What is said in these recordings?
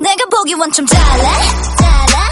내 내가 보기 원좀 달라 거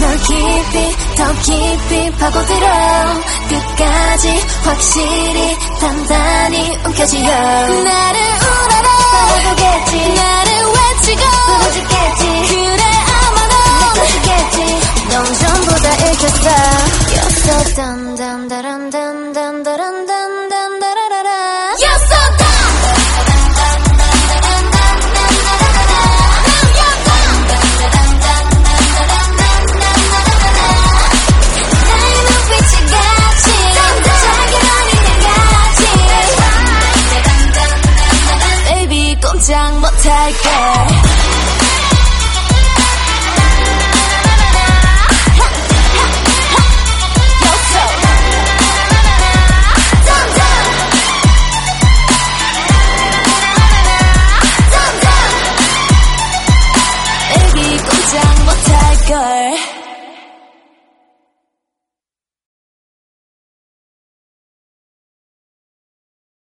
널 깊이 더 깊이 파고들어. 끝까지 확실히 단단히 움켜쥐어. 나를 우러러. 보겠지. 나를 외치고. 부러지겠지. 그래 아마 넌 터지겠지. 넌 전부 다 읽혔어. You're so dumb dumb daram 같이 Baby 꼼짝 못할게